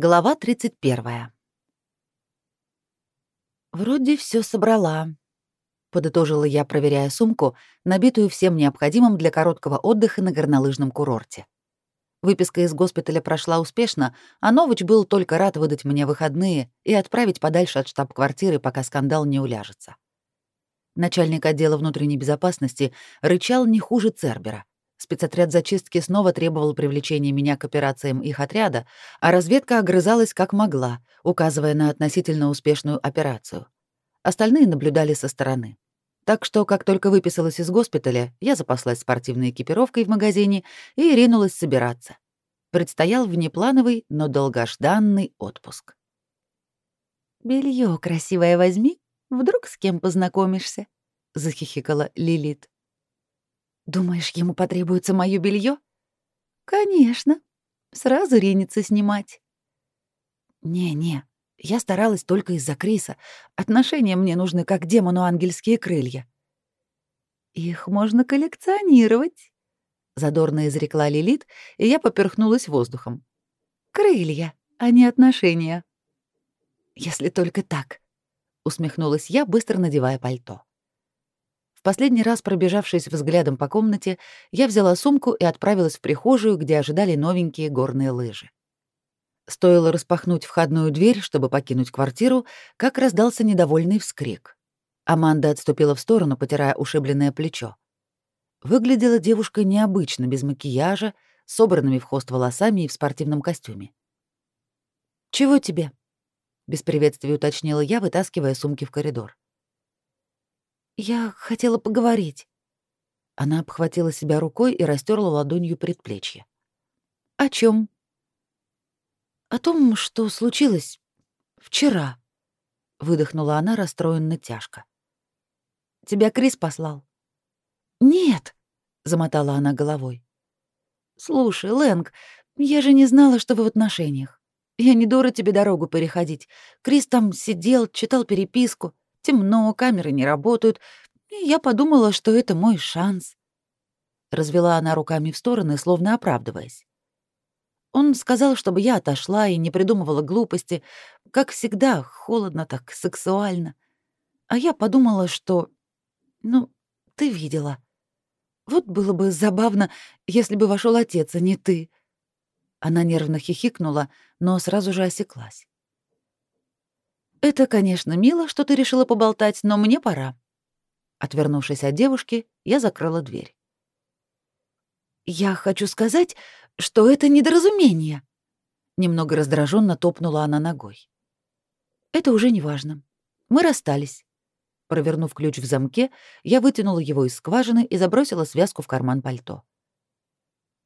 Глава 31. Вроде все собрала, подытожила я, проверяя сумку, набитую всем необходимым для короткого отдыха на горнолыжном курорте. Выписка из госпиталя прошла успешно, а Новыч был только рад выдать мне выходные и отправить подальше от штаб-квартиры, пока скандал не уляжется. Начальник отдела внутренней безопасности рычал не хуже Цербера. Спецотряд зачистки снова требовал привлечения меня к операциям их отряда, а разведка огрызалась как могла, указывая на относительно успешную операцию. Остальные наблюдали со стороны. Так что, как только выписалась из госпиталя, я запаслась спортивной экипировкой в магазине и ринулась собираться. Предстоял внеплановый, но долгожданный отпуск. «Бельё красивое возьми, вдруг с кем познакомишься», — захихикала Лилит. Думаешь, ему потребуется моё белье? Конечно. Сразу ринется снимать. Не-не, я старалась только из-за Криса. Отношения мне нужны как демону ангельские крылья. Их можно коллекционировать, задорно изрекла Лилит, и я поперхнулась воздухом. Крылья, а не отношения. Если только так, усмехнулась я, быстро надевая пальто. В последний раз пробежавшись взглядом по комнате, я взяла сумку и отправилась в прихожую, где ожидали новенькие горные лыжи. Стоило распахнуть входную дверь, чтобы покинуть квартиру, как раздался недовольный вскрик. Аманда отступила в сторону, потирая ушибленное плечо. Выглядела девушка необычно, без макияжа, собранными в хвост волосами и в спортивном костюме. «Чего тебе?» — без приветствия уточнила я, вытаскивая сумки в коридор. «Я хотела поговорить». Она обхватила себя рукой и растерла ладонью предплечье. «О чем? «О том, что случилось вчера», — выдохнула она расстроенно тяжко. «Тебя Крис послал?» «Нет», — замотала она головой. «Слушай, Лэнг, я же не знала, что вы в отношениях. Я не дура тебе дорогу переходить. Крис там сидел, читал переписку. Темно, камеры не работают, и я подумала, что это мой шанс. Развела она руками в стороны, словно оправдываясь. Он сказал, чтобы я отошла и не придумывала глупости, как всегда, холодно так, сексуально. А я подумала, что... Ну, ты видела. Вот было бы забавно, если бы вошел отец, а не ты. Она нервно хихикнула, но сразу же осеклась. «Это, конечно, мило, что ты решила поболтать, но мне пора». Отвернувшись от девушки, я закрыла дверь. «Я хочу сказать, что это недоразумение», — немного раздраженно топнула она ногой. «Это уже не важно. Мы расстались». Провернув ключ в замке, я вытянула его из скважины и забросила связку в карман пальто.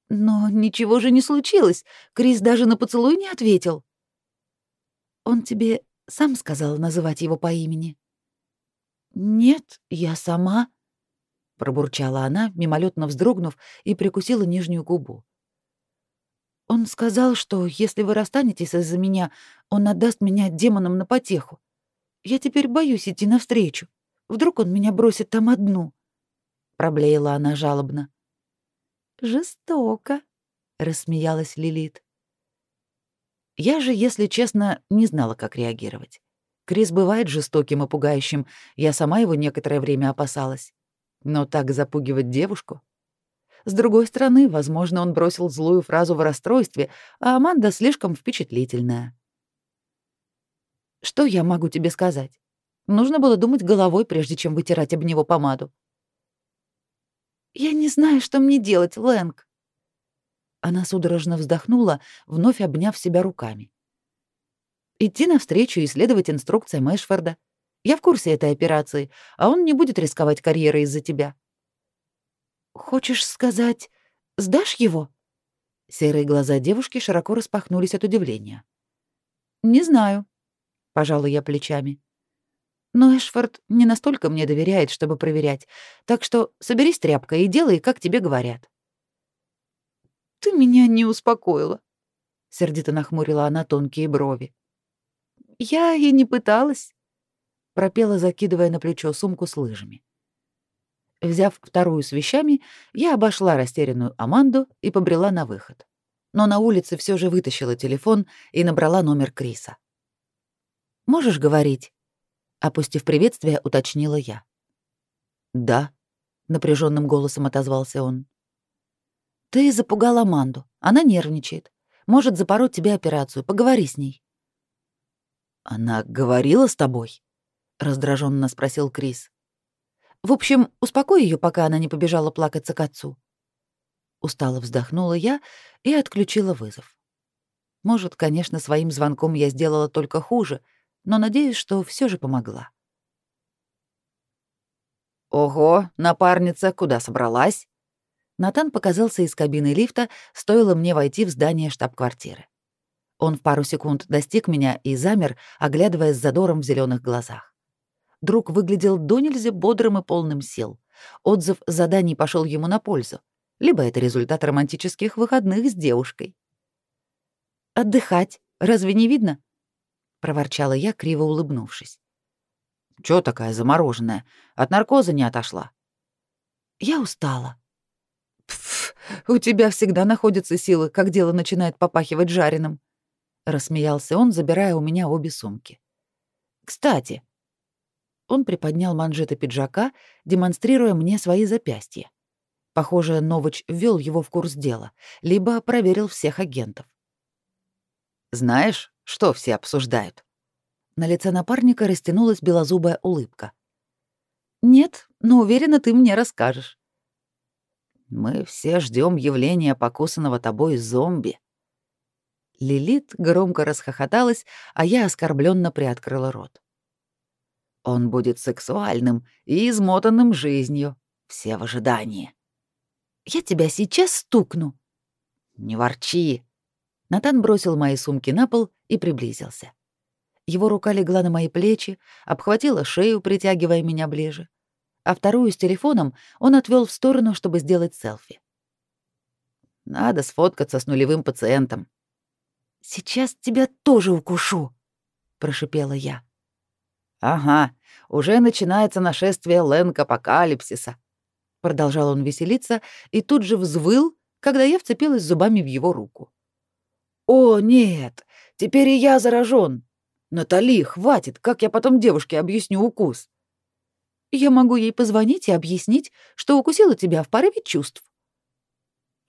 «Но ничего же не случилось. Крис даже на поцелуй не ответил». «Он тебе сам сказал называть его по имени. Нет, я сама, пробурчала она, мимолетно вздрогнув и прикусила нижнюю губу. Он сказал, что если вы расстанетесь из-за меня, он отдаст меня демонам на потеху. Я теперь боюсь идти навстречу. Вдруг он меня бросит там одну. Проблеяла она жалобно. Жестоко, рассмеялась Лилит. Я же, если честно, не знала, как реагировать. Крис бывает жестоким и пугающим, я сама его некоторое время опасалась. Но так запугивать девушку? С другой стороны, возможно, он бросил злую фразу в расстройстве, а Аманда слишком впечатлительная. Что я могу тебе сказать? Нужно было думать головой, прежде чем вытирать об него помаду. Я не знаю, что мне делать, Лэнг. Она судорожно вздохнула, вновь обняв себя руками. Идти навстречу и следовать инструкциям Эшфорда. Я в курсе этой операции, а он не будет рисковать карьерой из-за тебя. Хочешь сказать, сдашь его? Серые глаза девушки широко распахнулись от удивления. Не знаю, пожала я плечами. Но Эшфорд не настолько мне доверяет, чтобы проверять, так что соберись тряпкой и делай, как тебе говорят. Ты меня не успокоила, сердито нахмурила она тонкие брови. Я и не пыталась, пропела, закидывая на плечо сумку с лыжами. Взяв вторую с вещами, я обошла растерянную Аманду и побрела на выход. но на улице все же вытащила телефон и набрала номер Криса. «Можешь говорить?» — опустив приветствие, уточнила я. «Да», — напряженным голосом отозвался он. «Ты запугал Аманду. Она нервничает. Может запороть тебе операцию. Поговори с ней». «Она говорила с тобой?» — раздраженно спросил Крис. «В общем, успокой ее, пока она не побежала плакаться к отцу». Устало вздохнула я и отключила вызов. Может, конечно, своим звонком я сделала только хуже, но надеюсь, что все же помогла. «Ого, напарница, куда собралась?» Натан показался из кабины лифта, стоило мне войти в здание штаб-квартиры. Он в пару секунд достиг меня и замер, оглядываясь с задором в зеленых глазах. Друг выглядел до нельзя бодрым и полным сил. Отзыв заданий пошел ему на пользу. Либо это результат романтических выходных с девушкой. «Отдыхать. Разве не видно?» — проворчала я, криво улыбнувшись. Чё такая замороженная? От наркоза не отошла?» «Я устала». «Пф, у тебя всегда находятся силы, как дело начинает попахивать жареным», — рассмеялся он, забирая у меня обе сумки. «Кстати...» Он приподнял манжеты пиджака, демонстрируя мне свои запястья. Похоже, Новыч ввел его в курс дела, либо проверил всех агентов. «Знаешь, что все обсуждают?» На лице напарника растянулась белозубая улыбка. «Нет, но уверена, ты мне расскажешь». «Мы все ждем явления покусанного тобой зомби». Лилит громко расхохоталась, а я оскорбленно приоткрыла рот. «Он будет сексуальным и измотанным жизнью. Все в ожидании». «Я тебя сейчас стукну». «Не ворчи». Натан бросил мои сумки на пол и приблизился. Его рука легла на мои плечи, обхватила шею, притягивая меня ближе. А вторую с телефоном он отвел в сторону, чтобы сделать селфи. «Надо сфоткаться с нулевым пациентом». «Сейчас тебя тоже укушу», — прошипела я. «Ага, уже начинается нашествие Лэнк-апокалипсиса», — продолжал он веселиться и тут же взвыл, когда я вцепилась зубами в его руку. «О, нет, теперь и я заражен. «Натали, хватит, как я потом девушке объясню укус?» «Я могу ей позвонить и объяснить, что укусила тебя в порыве чувств».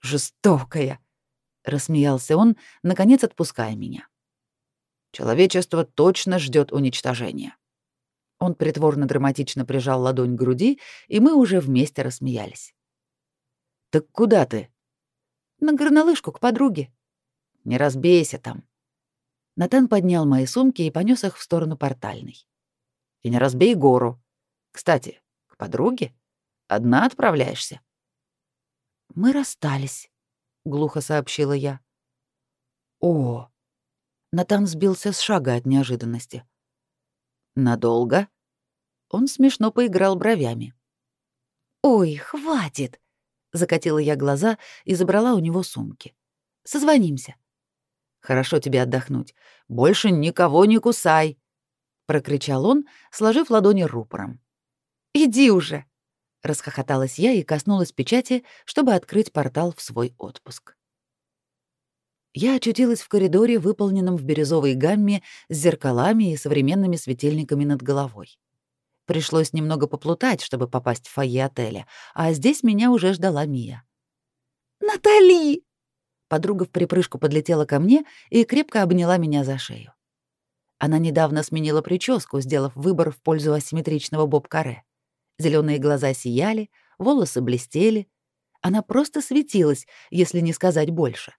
«Жестокая», — рассмеялся он, наконец отпуская меня. «Человечество точно ждет уничтожения». Он притворно-драматично прижал ладонь к груди, и мы уже вместе рассмеялись. «Так куда ты?» «На горнолыжку к подруге». «Не разбейся там», Натан поднял мои сумки и понес их в сторону портальной. «И не разбей гору. Кстати, к подруге? Одна отправляешься?» «Мы расстались», — глухо сообщила я. «О!» Натан сбился с шага от неожиданности. «Надолго?» Он смешно поиграл бровями. «Ой, хватит!» — закатила я глаза и забрала у него сумки. «Созвонимся». Хорошо тебе отдохнуть. Больше никого не кусай!» — прокричал он, сложив ладони рупором. «Иди уже!» — расхохоталась я и коснулась печати, чтобы открыть портал в свой отпуск. Я очутилась в коридоре, выполненном в бирюзовой гамме с зеркалами и современными светильниками над головой. Пришлось немного поплутать, чтобы попасть в фойе отеля, а здесь меня уже ждала Мия. «Натали!» Подруга в припрыжку подлетела ко мне и крепко обняла меня за шею. Она недавно сменила прическу, сделав выбор в пользу асимметричного боб-каре. Зеленые глаза сияли, волосы блестели. Она просто светилась, если не сказать больше.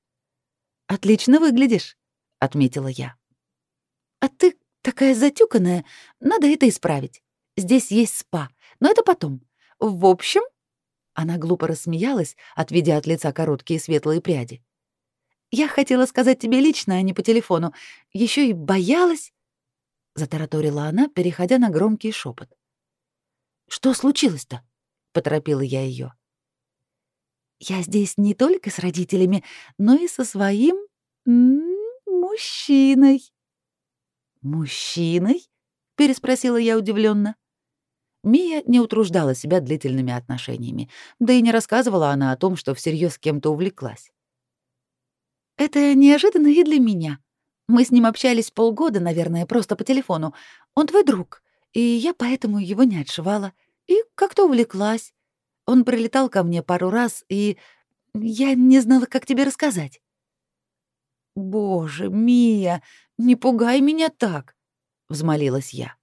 «Отлично выглядишь», — отметила я. «А ты такая затюканная, надо это исправить. Здесь есть спа, но это потом. В общем...» Она глупо рассмеялась, отведя от лица короткие светлые пряди. Я хотела сказать тебе лично, а не по телефону. Еще и боялась, затараторила она, переходя на громкий шепот. Что случилось-то? поторопила я ее. Я здесь не только с родителями, но и со своим мужчиной. Мужчиной? переспросила я удивленно. Мия не утруждала себя длительными отношениями, да и не рассказывала она о том, что всерьез кем-то увлеклась. Это неожиданно и для меня. Мы с ним общались полгода, наверное, просто по телефону. Он твой друг, и я поэтому его не отшивала. И как-то увлеклась. Он прилетал ко мне пару раз, и я не знала, как тебе рассказать. «Боже, Мия, не пугай меня так!» — взмолилась я.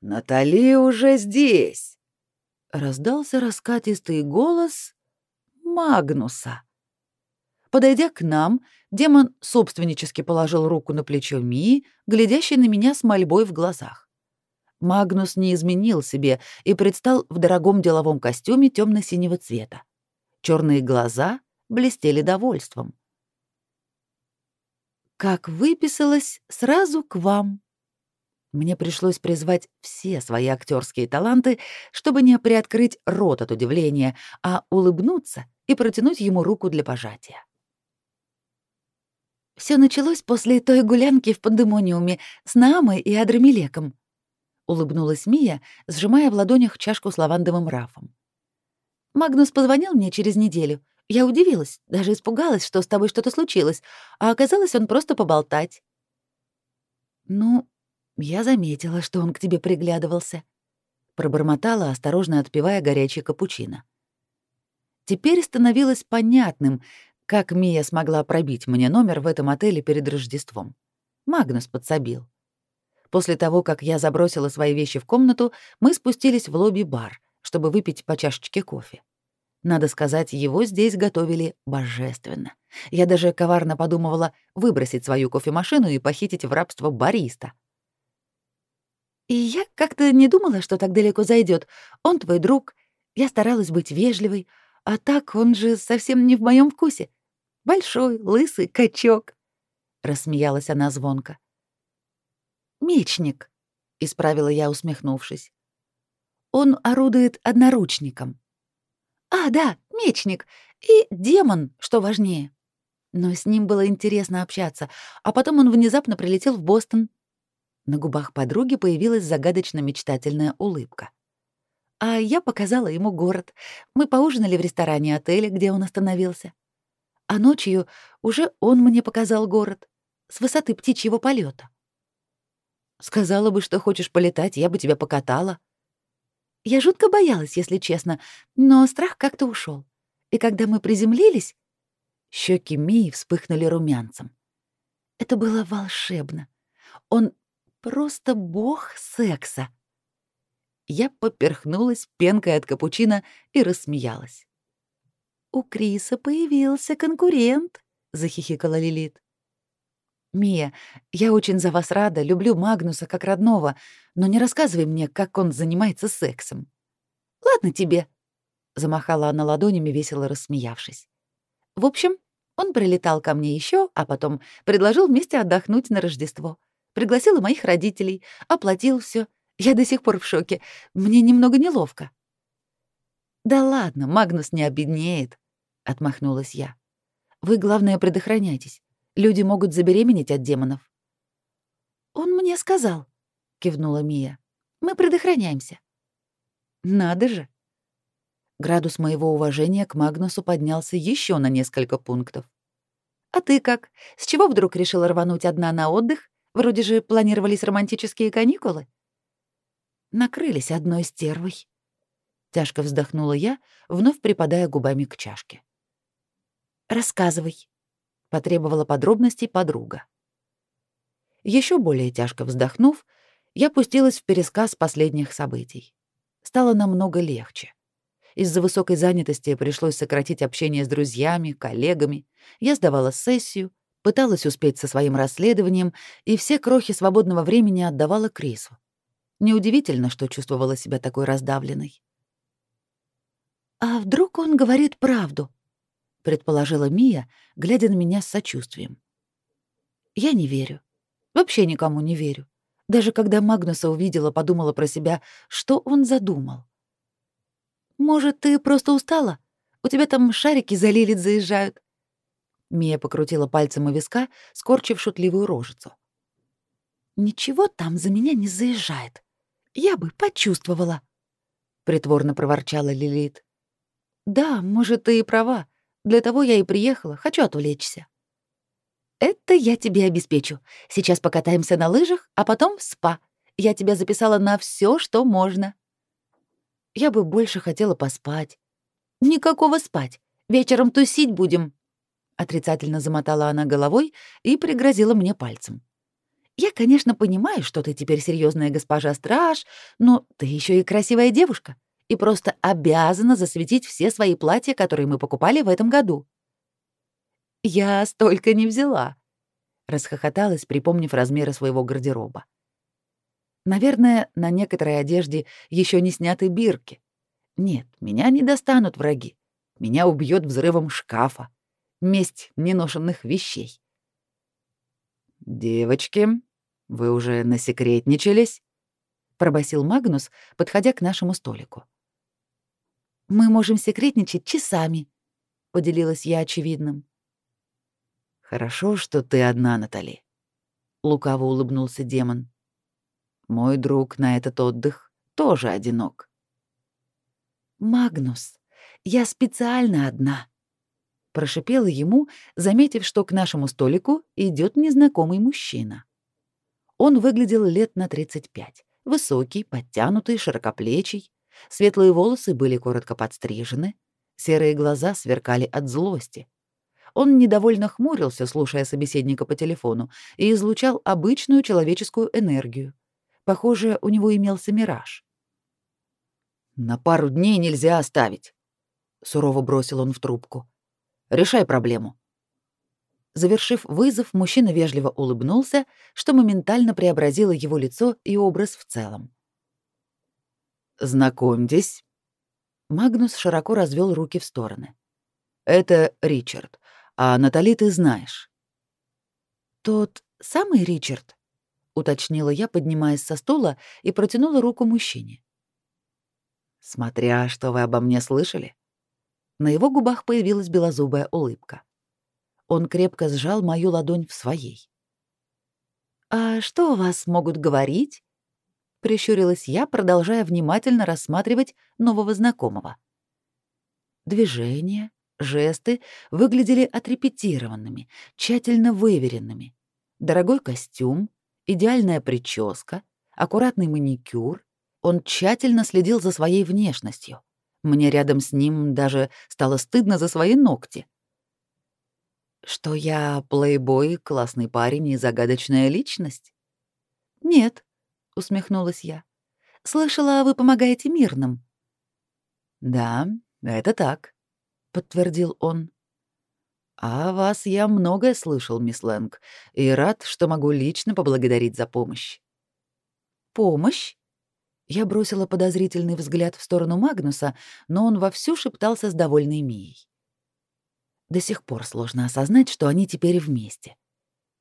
«Натали уже здесь!» — раздался раскатистый голос Магнуса. Подойдя к нам, демон собственнически положил руку на плечо Мии, глядящей на меня с мольбой в глазах. Магнус не изменил себе и предстал в дорогом деловом костюме темно-синего цвета. Черные глаза блестели довольством. «Как выписалась, сразу к вам», мне пришлось призвать все свои актерские таланты, чтобы не приоткрыть рот от удивления, а улыбнуться и протянуть ему руку для пожатия. Все началось после той гулянки в пандемониуме с Наамой и Адрамелеком. Улыбнулась Мия, сжимая в ладонях чашку с лавандовым рафом. Магнус позвонил мне через неделю. Я удивилась, даже испугалась, что с тобой что-то случилось, а оказалось, он просто поболтать. Ну, я заметила, что он к тебе приглядывался. Пробормотала, осторожно отпивая горячий капучино. Теперь становилось понятным, как Мия смогла пробить мне номер в этом отеле перед Рождеством. Магнус подсобил. После того, как я забросила свои вещи в комнату, мы спустились в лобби-бар, чтобы выпить по чашечке кофе. Надо сказать, его здесь готовили божественно. Я даже коварно подумывала выбросить свою кофемашину и похитить в рабство бариста — и я как-то не думала, что так далеко зайдет. Он твой друг. Я старалась быть вежливой, а так он же совсем не в моем вкусе. Большой, лысый качок. Рассмеялась она звонко. Мечник, исправила я, усмехнувшись. Он орудует одноручником. А, да, мечник. И демон, что важнее. Но с ним было интересно общаться, а потом он внезапно прилетел в Бостон, на губах подруги появилась загадочно-мечтательная улыбка. А я показала ему город. Мы поужинали в ресторане отеля, где он остановился. А ночью уже он мне показал город с высоты птичьего полета. Сказала бы, что хочешь полетать, я бы тебя покатала. Я жутко боялась, если честно, но страх как-то ушел. И когда мы приземлились, щеки Мии вспыхнули румянцем. Это было волшебно. Он Просто бог секса. Я поперхнулась пенкой от капучино и рассмеялась. «У Криса появился конкурент», — захихикала Лилит. «Мия, я очень за вас рада, люблю Магнуса как родного, но не рассказывай мне, как он занимается сексом». «Ладно тебе», — замахала она ладонями, весело рассмеявшись. «В общем, он прилетал ко мне еще, а потом предложил вместе отдохнуть на Рождество. Пригласила моих родителей, оплатил все. Я до сих пор в шоке. Мне немного неловко. Да ладно, Магнус не обеднеет, отмахнулась я. Вы главное предохраняйтесь. Люди могут забеременеть от демонов. Он мне сказал, кивнула Мия. Мы предохраняемся. Надо же. Градус моего уважения к Магнусу поднялся еще на несколько пунктов. А ты как? С чего вдруг решила рвануть одна на отдых Вроде же планировались романтические каникулы. Накрылись одной стервой. Тяжко вздохнула я, вновь припадая губами к чашке. «Рассказывай», — потребовала подробностей подруга. Еще более тяжко вздохнув, я пустилась в пересказ последних событий. Стало намного легче. Из-за высокой занятости пришлось сократить общение с друзьями, коллегами. Я сдавала сессию, пыталась успеть со своим расследованием и все крохи свободного времени отдавала Крису. Неудивительно, что чувствовала себя такой раздавленной. «А вдруг он говорит правду?» — предположила Мия, глядя на меня с сочувствием. «Я не верю. Вообще никому не верю. Даже когда Магнуса увидела, подумала про себя, что он задумал. «Может, ты просто устала? У тебя там шарики за Лилит заезжают. Мия покрутила пальцем у виска, скорчив шутливую рожицу. «Ничего там за меня не заезжает. Я бы почувствовала», — притворно проворчала Лилит. «Да, может, ты и права. Для того я и приехала, хочу отвлечься. Это я тебе обеспечу. Сейчас покатаемся на лыжах, а потом в спа. Я тебя записала на все, что можно. Я бы больше хотела поспать. Никакого спать. Вечером тусить будем. Отрицательно замотала она головой и пригрозила мне пальцем. Я, конечно, понимаю, что ты теперь серьезная госпожа Страж, но ты еще и красивая девушка и просто обязана засветить все свои платья, которые мы покупали в этом году. Я столько не взяла, расхохоталась, припомнив размеры своего гардероба. Наверное, на некоторой одежде еще не сняты бирки. Нет, меня не достанут враги. Меня убьет взрывом шкафа. Месть неношенных вещей. «Девочки, вы уже насекретничались?» — пробасил Магнус, подходя к нашему столику. «Мы можем секретничать часами», — поделилась я очевидным. «Хорошо, что ты одна, Натали», — лукаво улыбнулся демон. «Мой друг на этот отдых тоже одинок». «Магнус, я специально одна», — прошипела ему, заметив, что к нашему столику идет незнакомый мужчина. Он выглядел лет на 35, высокий, подтянутый, широкоплечий, светлые волосы были коротко подстрижены, серые глаза сверкали от злости, он недовольно хмурился, слушая собеседника по телефону, и излучал обычную человеческую энергию. Похоже, у него имелся мираж. «На пару дней нельзя оставить», — сурово бросил он в трубку. «Решай проблему». Завершив вызов, мужчина вежливо улыбнулся, что моментально преобразило его лицо и образ в целом. «Знакомьтесь». Магнус широко развел руки в стороны. «Это Ричард. А Натали ты знаешь. Тот самый Ричард, уточнила я, поднимаясь со стула и протянула руку мужчине. Смотря, что вы обо мне слышали. На его губах появилась белозубая улыбка. Он крепко сжал мою ладонь в своей. «А что у вас могут говорить?» — прищурилась я, продолжая внимательно рассматривать нового знакомого. Движения, Жесты выглядели отрепетированными, тщательно выверенными. Дорогой костюм, идеальная прическа, аккуратный маникюр. Он тщательно следил за своей внешностью. Мне рядом с ним даже стало стыдно за свои ногти. Что я плейбой, классный парень и загадочная личность? Нет, усмехнулась я. Слышала, вы помогаете мирным. Да, это так подтвердил он. «А вас я многое слышал, мисс Лэнг, и рад, что могу лично поблагодарить за помощь». «Помощь?» Я бросила подозрительный взгляд в сторону Магнуса, но он вовсю шептался с довольной Мией. До сих пор сложно осознать, что они теперь вместе.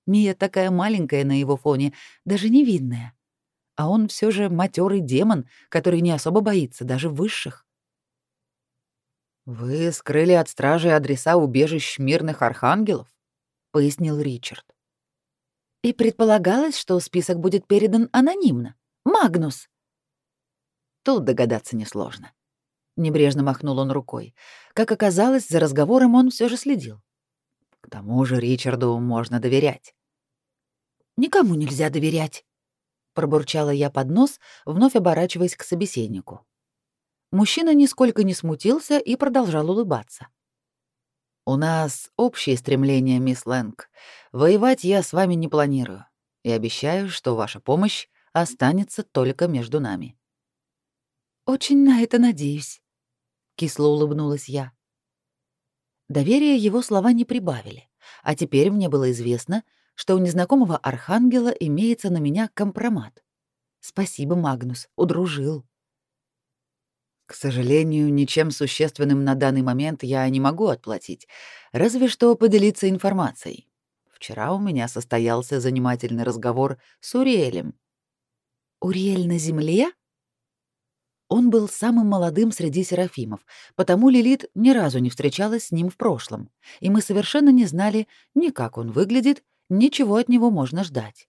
Мия такая маленькая на его фоне, даже невинная. А он все же матерый демон, который не особо боится даже высших. «Вы скрыли от стражи адреса убежищ мирных архангелов?» — пояснил Ричард. «И предполагалось, что список будет передан анонимно. Магнус!» Тут догадаться несложно. Небрежно махнул он рукой. Как оказалось, за разговором он все же следил. К тому же Ричарду можно доверять. «Никому нельзя доверять», — пробурчала я под нос, вновь оборачиваясь к собеседнику. Мужчина нисколько не смутился и продолжал улыбаться. «У нас общее стремление, мисс Лэнг. Воевать я с вами не планирую. И обещаю, что ваша помощь останется только между нами». «Очень на это надеюсь», — кисло улыбнулась я. Доверие его слова не прибавили, а теперь мне было известно, что у незнакомого архангела имеется на меня компромат. Спасибо, Магнус, удружил. К сожалению, ничем существенным на данный момент я не могу отплатить, разве что поделиться информацией. Вчера у меня состоялся занимательный разговор с Уриэлем. Уриэль на земле? Он был самым молодым среди серафимов, потому Лилит ни разу не встречалась с ним в прошлом, и мы совершенно не знали ни как он выглядит, ни чего от него можно ждать.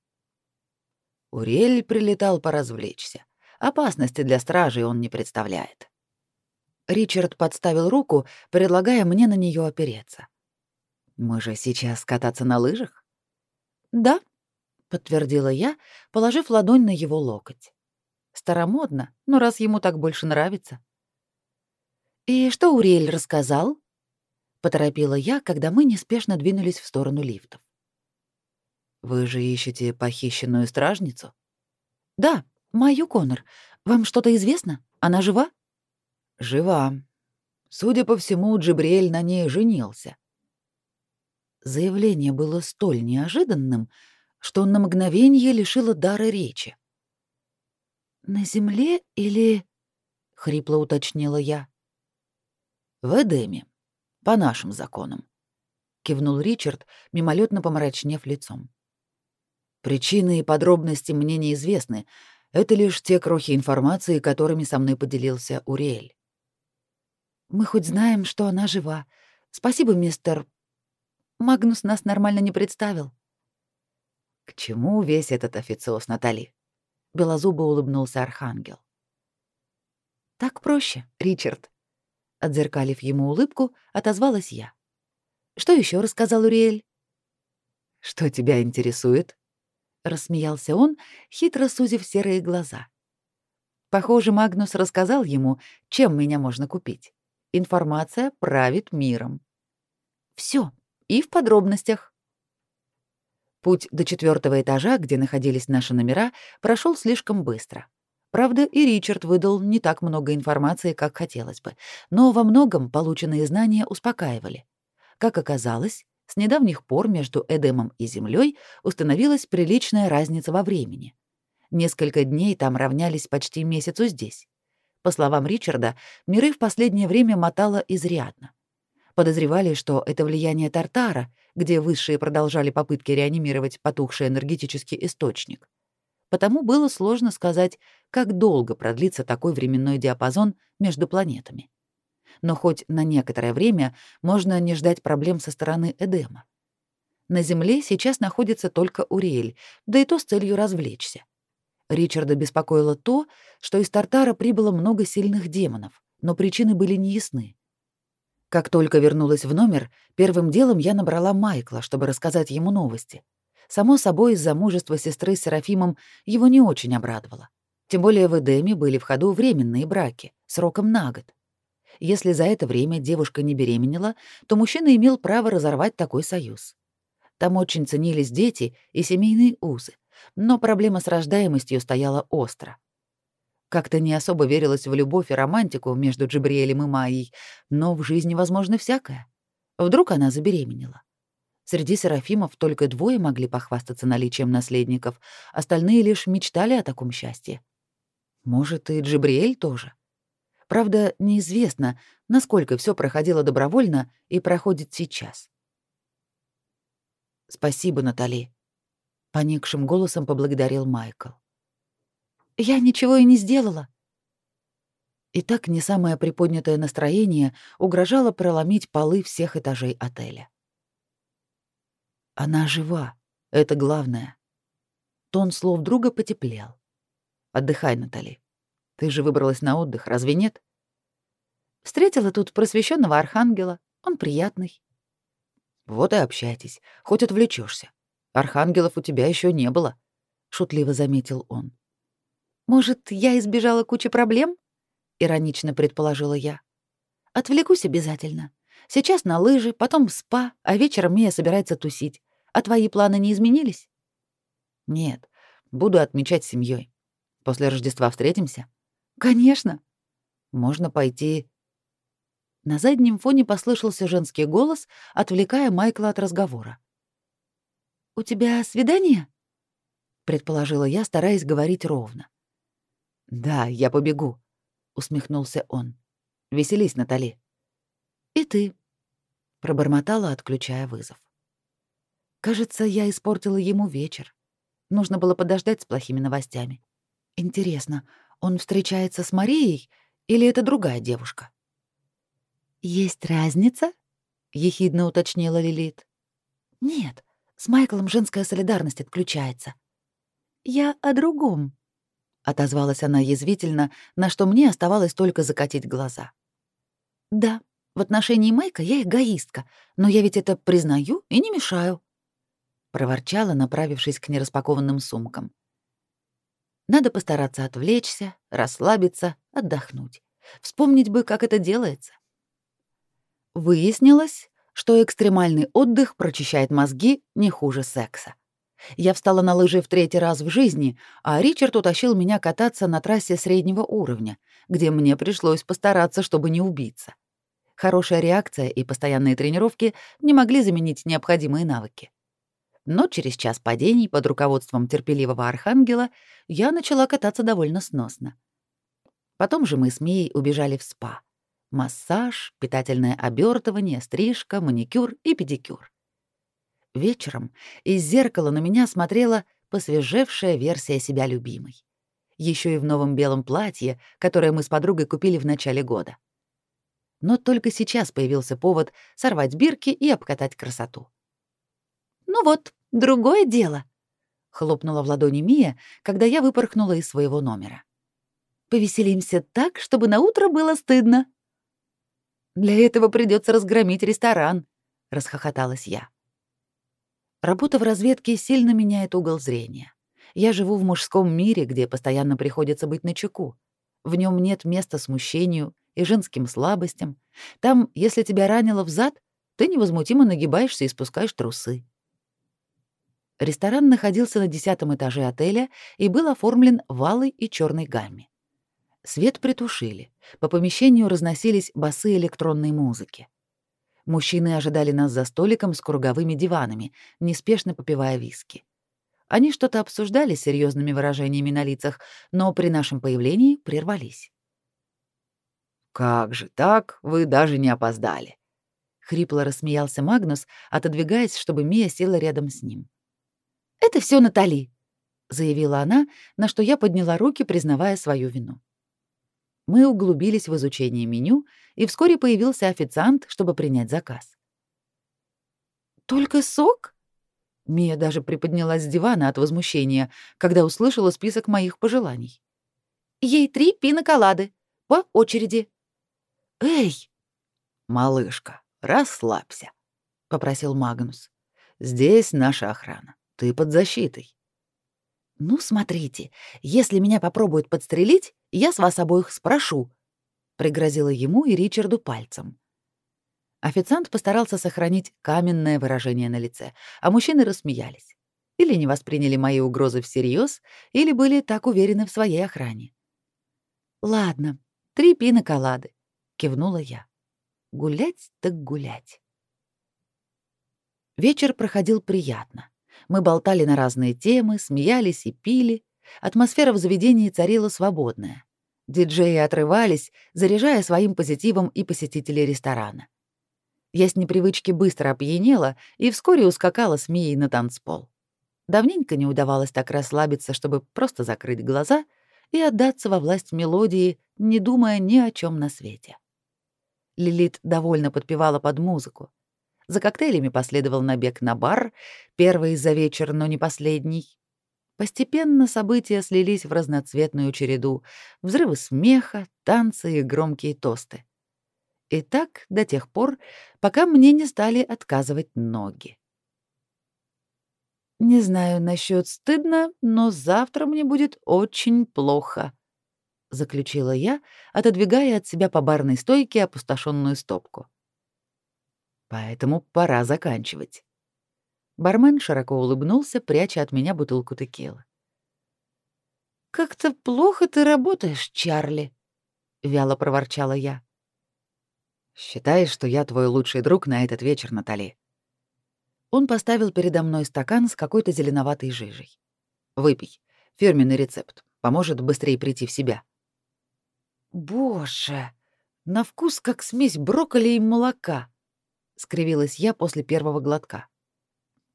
Уриэль прилетал поразвлечься. Опасности для стражей он не представляет. Ричард подставил руку, предлагая мне на нее опереться. Мы же сейчас кататься на лыжах? Да, подтвердила я, положив ладонь на его локоть. Старомодно, но раз ему так больше нравится. И что Уриэль рассказал? поторопила я, когда мы неспешно двинулись в сторону лифтов. Вы же ищете похищенную стражницу? Да, Майю Коннор. Вам что-то известно? Она жива? Жива. Судя по всему, Джибриэль на ней женился. Заявление было столь неожиданным, что он на мгновение лишило дара речи. «На земле или...» — хрипло уточнила я. «В Эдеме, по нашим законам», — кивнул Ричард, мимолетно помрачнев лицом. «Причины и подробности мне неизвестны. Это лишь те крохи информации, которыми со мной поделился Уриэль». «Мы хоть знаем, что она жива. Спасибо, мистер Магнус нас нормально не представил. К чему весь этот официоз, Натали? Белозубо улыбнулся архангел. Так проще, Ричард. Отзеркалив ему улыбку, отозвалась я. Что еще рассказал Уриэль? Что тебя интересует? Рассмеялся он, хитро сузив серые глаза. Похоже, Магнус рассказал ему, чем меня можно купить. Информация правит миром. Все, и в подробностях. Путь до четвертого этажа, где находились наши номера, прошел слишком быстро. Правда, и Ричард выдал не так много информации, как хотелось бы, но во многом полученные знания успокаивали. Как оказалось, с недавних пор между Эдемом и Землей установилась приличная разница во времени. Несколько дней там равнялись почти месяцу здесь. По словам Ричарда, миры в последнее время мотало изрядно. Подозревали, что это влияние Тартара, где высшие продолжали попытки реанимировать потухший энергетический источник. Потому было сложно сказать, как долго продлится такой временной диапазон между планетами. Но хоть на некоторое время можно не ждать проблем со стороны Эдема. На Земле сейчас находится только Уриэль, да и то с целью развлечься. Ричарда беспокоило то, что из Тартара прибыло много сильных демонов, но причины были неясны. Как только вернулась в номер, первым делом я набрала Майкла, чтобы рассказать ему новости. Само собой, из-за мужества сестры с Серафимом его не очень обрадовало. Тем более в Эдеме были в ходу временные браки, сроком на год. Если за это время девушка не беременела, то мужчина имел право разорвать такой союз. Там очень ценились дети и семейные узы, но проблема с рождаемостью стояла остро. Как-то не особо верилось в любовь и романтику между Джибриэлем и Майей, но в жизни возможно всякое. Вдруг она забеременела. Среди серафимов только двое могли похвастаться наличием наследников, остальные лишь мечтали о таком счастье. Может, и Джибриэль тоже. Правда, неизвестно, насколько все проходило добровольно и проходит сейчас. «Спасибо, Натали», — поникшим голосом поблагодарил Майкл. Я ничего и не сделала. И так не самое приподнятое настроение угрожало проломить полы всех этажей отеля. Она жива, это главное. Тон слов друга потеплел. Отдыхай, Натали. Ты же выбралась на отдых, разве нет? Встретила тут просвещенного архангела. Он приятный. Вот и общайтесь, хоть отвлечешься. Архангелов у тебя еще не было, шутливо заметил он. Может, я избежала кучи проблем? Иронично предположила я. Отвлекусь обязательно. Сейчас на лыжи, потом в спа, а вечером Мия собирается тусить. А твои планы не изменились? Нет, буду отмечать семьей. После Рождества встретимся? Конечно. Можно пойти... На заднем фоне послышался женский голос, отвлекая Майкла от разговора. «У тебя свидание?» — предположила я, стараясь говорить ровно. Да, я побегу, усмехнулся он. Веселись, Натали. И ты, пробормотала, отключая вызов. Кажется, я испортила ему вечер. Нужно было подождать с плохими новостями. Интересно, он встречается с Марией или это другая девушка? Есть разница? ехидно уточнила Лилит. Нет, с Майклом женская солидарность отключается. Я о другом отозвалась она язвительно, на что мне оставалось только закатить глаза. Да, в отношении Майка я эгоистка, но я ведь это признаю и не мешаю, проворчала, направившись к нераспакованным сумкам. Надо постараться отвлечься, расслабиться, отдохнуть. Вспомнить бы, как это делается. Выяснилось, что экстремальный отдых прочищает мозги не хуже секса. Я встала на лыжи в третий раз в жизни, а Ричард утащил меня кататься на трассе среднего уровня, где мне пришлось постараться, чтобы не убиться. Хорошая реакция и постоянные тренировки не могли заменить необходимые навыки. Но через час падений под руководством терпеливого архангела я начала кататься довольно сносно. Потом же мы с Мией убежали в спа. Массаж, питательное обертывание, стрижка, маникюр и педикюр. Вечером из зеркала на меня смотрела посвежевшая версия себя любимой. Еще и в новом белом платье, которое мы с подругой купили в начале года. Но только сейчас появился повод сорвать бирки и обкатать красоту. «Ну вот, другое дело», — хлопнула в ладони Мия, когда я выпорхнула из своего номера. «Повеселимся так, чтобы на утро было стыдно». «Для этого придется разгромить ресторан», — расхохоталась я. Работа в разведке сильно меняет угол зрения. Я живу в мужском мире, где постоянно приходится быть начеку. В нем нет места смущению и женским слабостям. Там, если тебя ранило в зад, ты невозмутимо нагибаешься и спускаешь трусы. Ресторан находился на десятом этаже отеля и был оформлен в и черной гамме. Свет притушили. По помещению разносились басы электронной музыки. Мужчины ожидали нас за столиком с круговыми диванами, неспешно попивая виски. Они что-то обсуждали с серьезными выражениями на лицах, но при нашем появлении прервались. «Как же так? Вы даже не опоздали!» Хрипло рассмеялся Магнус, отодвигаясь, чтобы Мия села рядом с ним. «Это все Натали», — заявила она, на что я подняла руки, признавая свою вину. Мы углубились в изучение меню, и вскоре появился официант, чтобы принять заказ. «Только сок?» Мия даже приподнялась с дивана от возмущения, когда услышала список моих пожеланий. «Ей три пиноколады. По очереди». «Эй!» «Малышка, расслабься», — попросил Магнус. «Здесь наша охрана. Ты под защитой». «Ну, смотрите, если меня попробуют подстрелить, я с вас обоих спрошу», — пригрозила ему и Ричарду пальцем. Официант постарался сохранить каменное выражение на лице, а мужчины рассмеялись. Или не восприняли мои угрозы всерьез, или были так уверены в своей охране. «Ладно, три пиноколады», — кивнула я. «Гулять так гулять». Вечер проходил приятно. Мы болтали на разные темы, смеялись и пили. Атмосфера в заведении царила свободная. Диджеи отрывались, заряжая своим позитивом и посетителей ресторана. Я с непривычки быстро опьянела и вскоре ускакала с Мией на танцпол. Давненько не удавалось так расслабиться, чтобы просто закрыть глаза и отдаться во власть мелодии, не думая ни о чем на свете. Лилит довольно подпевала под музыку. За коктейлями последовал набег на бар, первый за вечер, но не последний. Постепенно события слились в разноцветную череду, взрывы смеха, танцы и громкие тосты. И так до тех пор, пока мне не стали отказывать ноги. Не знаю насчет стыдно, но завтра мне будет очень плохо, заключила я, отодвигая от себя по барной стойке опустошенную стопку. Поэтому пора заканчивать. Бармен широко улыбнулся, пряча от меня бутылку текилы. «Как-то плохо ты работаешь, Чарли», — вяло проворчала я. «Считай, что я твой лучший друг на этот вечер, Натали». Он поставил передо мной стакан с какой-то зеленоватой жижей. «Выпей. Фирменный рецепт. Поможет быстрее прийти в себя». «Боже, на вкус как смесь брокколи и молока», скривилась я после первого глотка.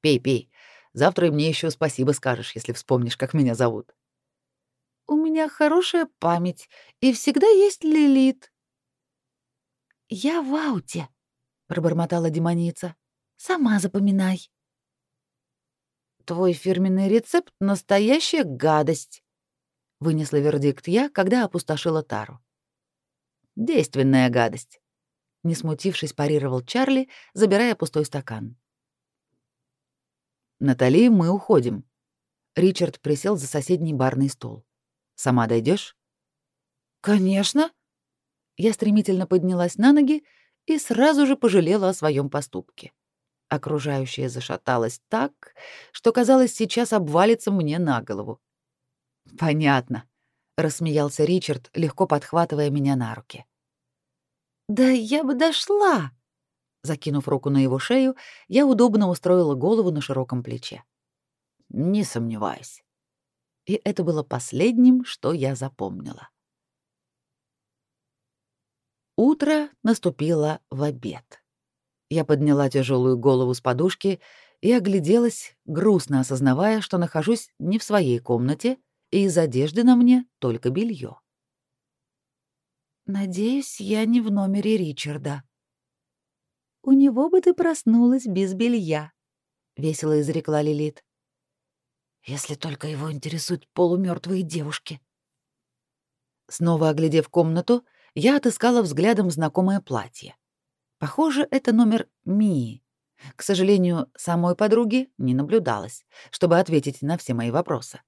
Пей, пей. Завтра мне еще спасибо скажешь, если вспомнишь, как меня зовут. У меня хорошая память, и всегда есть Лилит. Я в ауте, пробормотала демоница. Сама запоминай. Твой фирменный рецепт настоящая гадость, вынесла вердикт я, когда опустошила тару. Действенная гадость, не смутившись, парировал Чарли, забирая пустой стакан. «Натали, мы уходим». Ричард присел за соседний барный стол. «Сама дойдешь? «Конечно». Я стремительно поднялась на ноги и сразу же пожалела о своем поступке. Окружающее зашаталось так, что, казалось, сейчас обвалится мне на голову. «Понятно», — рассмеялся Ричард, легко подхватывая меня на руки. «Да я бы дошла!» Закинув руку на его шею, я удобно устроила голову на широком плече. «Не сомневаюсь». И это было последним, что я запомнила. Утро наступило в обед. Я подняла тяжелую голову с подушки и огляделась, грустно осознавая, что нахожусь не в своей комнате, и из одежды на мне только белье. «Надеюсь, я не в номере Ричарда», «У него бы ты проснулась без белья», — весело изрекла Лилит. «Если только его интересуют полумертвые девушки». Снова оглядев комнату, я отыскала взглядом знакомое платье. Похоже, это номер Мии. К сожалению, самой подруги не наблюдалось, чтобы ответить на все мои вопросы.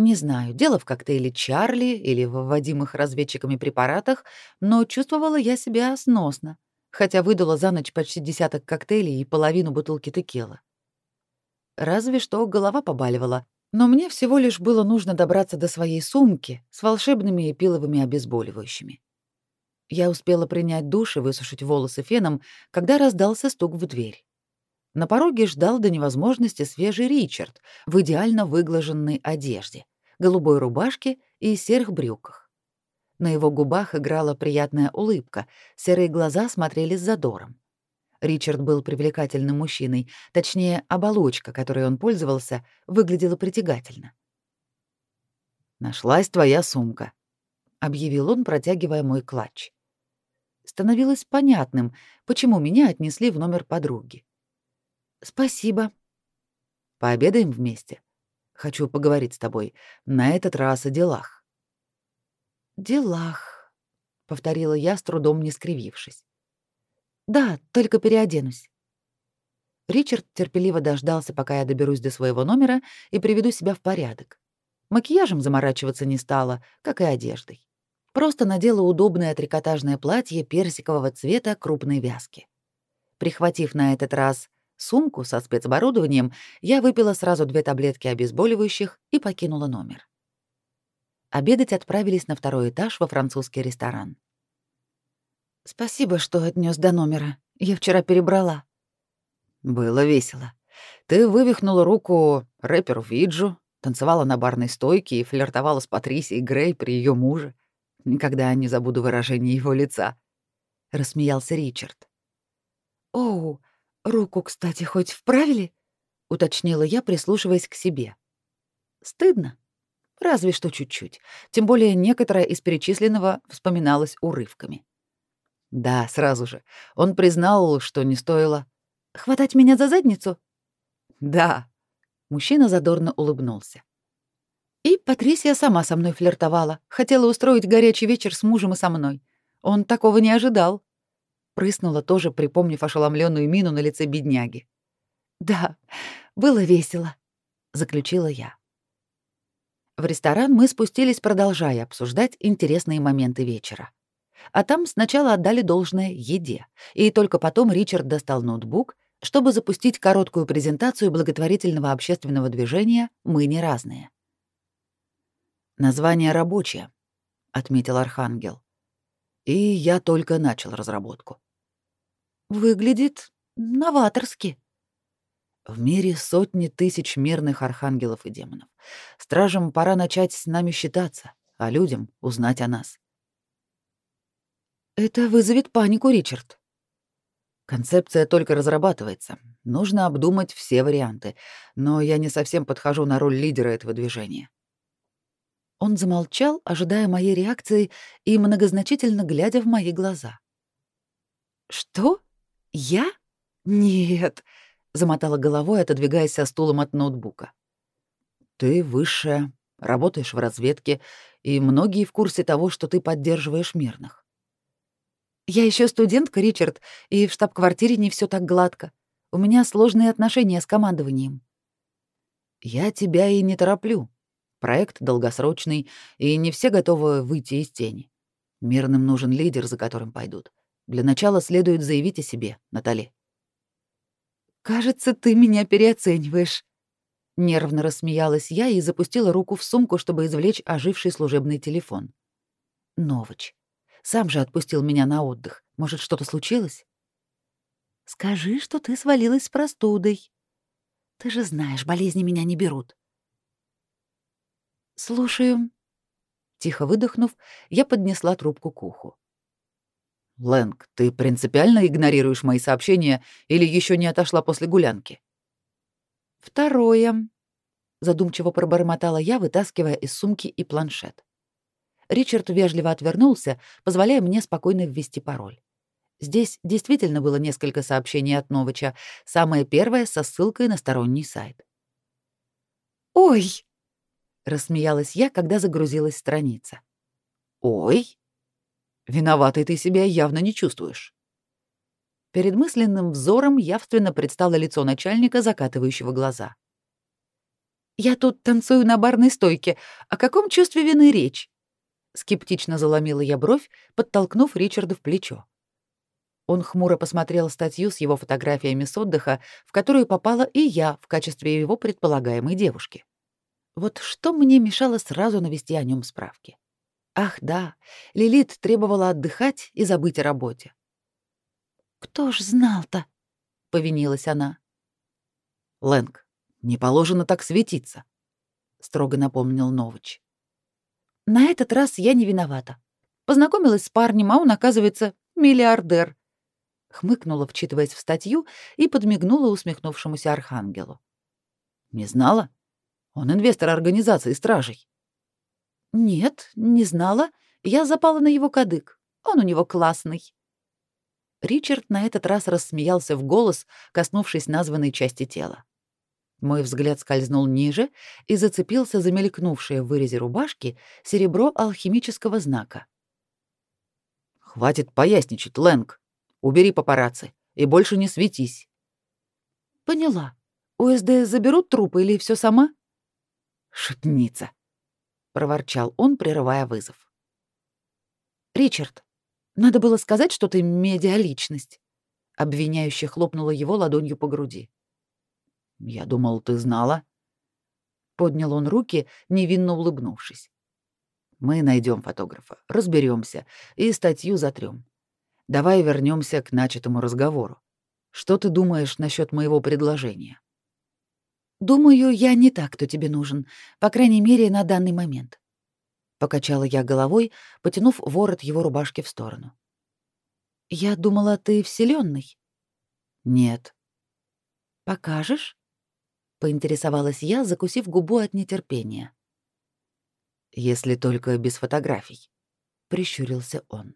Не знаю, дело в коктейле Чарли или в вводимых разведчиками препаратах, но чувствовала я себя сносно — хотя выдала за ночь почти десяток коктейлей и половину бутылки текила. Разве что голова побаливала, но мне всего лишь было нужно добраться до своей сумки с волшебными и пиловыми обезболивающими. Я успела принять душ и высушить волосы феном, когда раздался стук в дверь. На пороге ждал до невозможности свежий Ричард в идеально выглаженной одежде, голубой рубашке и серых брюках. На его губах играла приятная улыбка, серые глаза смотрели с задором. Ричард был привлекательным мужчиной, точнее, оболочка, которой он пользовался, выглядела притягательно. «Нашлась твоя сумка», — объявил он, протягивая мой клатч. Становилось понятным, почему меня отнесли в номер подруги. «Спасибо». «Пообедаем вместе. Хочу поговорить с тобой. На этот раз о делах» делах», — повторила я, с трудом не скривившись. «Да, только переоденусь». Ричард терпеливо дождался, пока я доберусь до своего номера и приведу себя в порядок. Макияжем заморачиваться не стала, как и одеждой. Просто надела удобное трикотажное платье персикового цвета крупной вязки. Прихватив на этот раз сумку со спецоборудованием, я выпила сразу две таблетки обезболивающих и покинула номер. Обедать отправились на второй этаж во французский ресторан. «Спасибо, что отнес до номера. Я вчера перебрала». «Было весело. Ты вывихнула руку рэперу Виджу, танцевала на барной стойке и флиртовала с Патрисией Грей при ее муже. Никогда не забуду выражение его лица», — рассмеялся Ричард. «Оу, руку, кстати, хоть вправили?» — уточнила я, прислушиваясь к себе. «Стыдно?» Разве что чуть-чуть. Тем более некоторое из перечисленного вспоминалось урывками. Да, сразу же. Он признал, что не стоило. «Хватать меня за задницу?» «Да». Мужчина задорно улыбнулся. И Патрисия сама со мной флиртовала. Хотела устроить горячий вечер с мужем и со мной. Он такого не ожидал. Прыснула тоже, припомнив ошеломленную мину на лице бедняги. «Да, было весело», — заключила я. В ресторан мы спустились, продолжая обсуждать интересные моменты вечера. А там сначала отдали должное еде, и только потом Ричард достал ноутбук, чтобы запустить короткую презентацию благотворительного общественного движения «Мы не разные». «Название рабочее», — отметил Архангел. «И я только начал разработку». «Выглядит новаторски», в мире сотни тысяч мирных архангелов и демонов. Стражам пора начать с нами считаться, а людям узнать о нас. Это вызовет панику, Ричард. Концепция только разрабатывается. Нужно обдумать все варианты, но я не совсем подхожу на роль лидера этого движения. Он замолчал, ожидая моей реакции и многозначительно глядя в мои глаза. «Что? Я? Нет, замотала головой, отодвигаясь со стулом от ноутбука. Ты высшая, работаешь в разведке, и многие в курсе того, что ты поддерживаешь мирных. Я еще студентка, Ричард, и в штаб-квартире не все так гладко. У меня сложные отношения с командованием. Я тебя и не тороплю. Проект долгосрочный, и не все готовы выйти из тени. Мирным нужен лидер, за которым пойдут. Для начала следует заявить о себе, Натали. «Кажется, ты меня переоцениваешь». Нервно рассмеялась я и запустила руку в сумку, чтобы извлечь оживший служебный телефон. Новыч. Сам же отпустил меня на отдых. Может, что-то случилось? Скажи, что ты свалилась с простудой. Ты же знаешь, болезни меня не берут. Слушаю. Тихо выдохнув, я поднесла трубку к уху. Лэнг, ты принципиально игнорируешь мои сообщения или еще не отошла после гулянки? Второе. Задумчиво пробормотала я, вытаскивая из сумки и планшет. Ричард вежливо отвернулся, позволяя мне спокойно ввести пароль. Здесь действительно было несколько сообщений от Новича, самое первое со ссылкой на сторонний сайт. «Ой!» — рассмеялась я, когда загрузилась страница. «Ой!» Виноватой ты себя явно не чувствуешь. Перед мысленным взором явственно предстало лицо начальника, закатывающего глаза. «Я тут танцую на барной стойке. О каком чувстве вины речь?» Скептично заломила я бровь, подтолкнув Ричарда в плечо. Он хмуро посмотрел статью с его фотографиями с отдыха, в которую попала и я в качестве его предполагаемой девушки. Вот что мне мешало сразу навести о нем справки? Ах, да, Лилит требовала отдыхать и забыть о работе. «Кто ж знал-то?» — повинилась она. «Лэнг, не положено так светиться», — строго напомнил Новыч. «На этот раз я не виновата. Познакомилась с парнем, а он, оказывается, миллиардер». Хмыкнула, вчитываясь в статью, и подмигнула усмехнувшемуся архангелу. «Не знала? Он инвестор организации стражей». «Нет, не знала. Я запала на его кадык. Он у него классный». Ричард на этот раз рассмеялся в голос, коснувшись названной части тела. Мой взгляд скользнул ниже и зацепился за мелькнувшее в вырезе рубашки серебро алхимического знака. «Хватит поясничать, Лэнг. Убери папарацци и больше не светись». «Поняла. УСД заберут трупы или все сама?» «Шутница», — проворчал он, прерывая вызов. «Ричард, надо было сказать, что ты медиаличность», — обвиняюще хлопнула его ладонью по груди. «Я думал, ты знала». Поднял он руки, невинно улыбнувшись. «Мы найдем фотографа, разберемся и статью затрем. Давай вернемся к начатому разговору. Что ты думаешь насчет моего предложения?» «Думаю, я не так, кто тебе нужен, по крайней мере, на данный момент». Покачала я головой, потянув ворот его рубашки в сторону. «Я думала, ты вселенный. «Нет». «Покажешь?» — поинтересовалась я, закусив губу от нетерпения. «Если только без фотографий», — прищурился он.